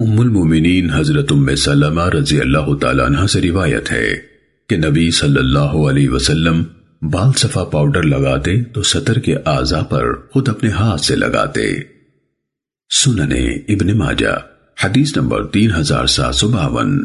ام المومنین حضرت ام سلمہ رضی اللہ تعالیٰ عنہ سے روایت ہے کہ نبی صلی اللہ علیہ وسلم بال صفا پاؤڈر لگاتے تو سطر کے آزا پر خود اپنے ہاتھ سے لگاتے۔ سننے ابن ماجہ، حدیث نمبر تین ہزار سات سو باون۔